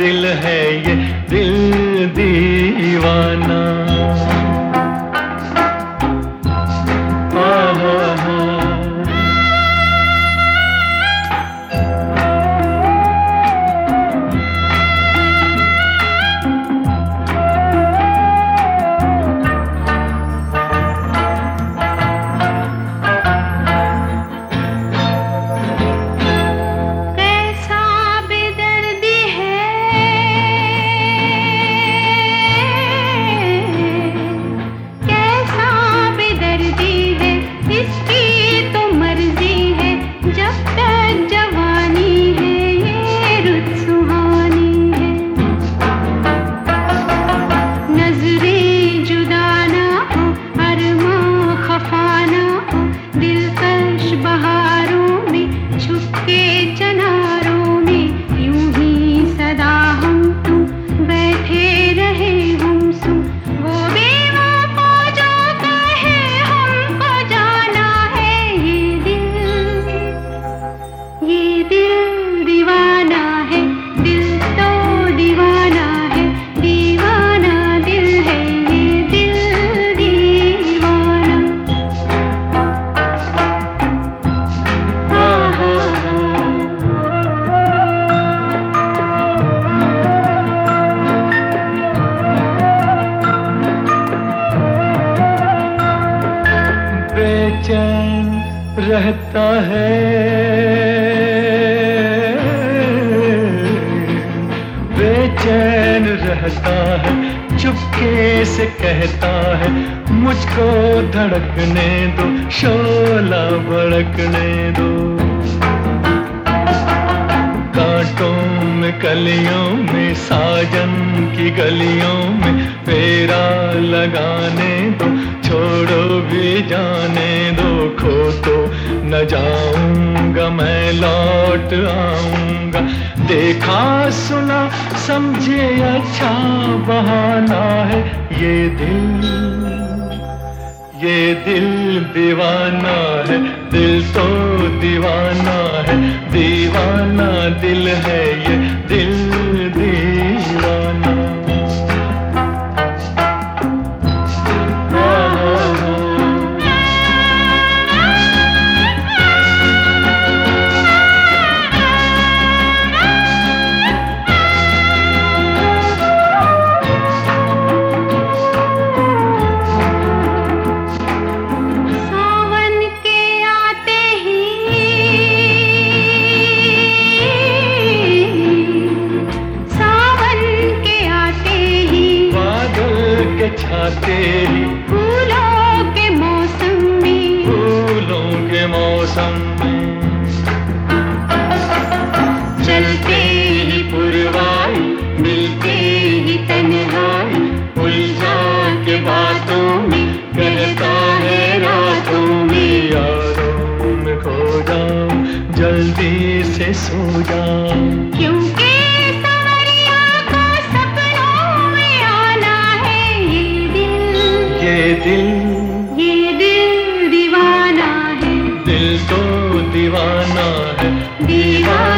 दिल है ये दिल दीवाना। बेचैन रहता है। बेचैन रहता है, चुपके से कहता है, मुझको धड़कने दो, शोला भड़कने दो। कांटों में, कलियों में, साजन की गलियों में फेरा लगाने दो, छोड़ो भी जाने दो खो तो न जाऊँगा, मैं लौट आऊँगा। देखा, सुना, समझे अच्छा बहाना है, ये दिल ये दिल दीवाना है, दिल तो दीवाना है। दीवाना दिल है ये छाते ही फूलों के मौसम में। फूलों के मौसम में। चलते ही पुरवाई मिलते ही तन्हाई उलझा के बातों में कहता है रातों में यारों में खो जाऊँ जल्दी से सो जाऊँ क्यों Viva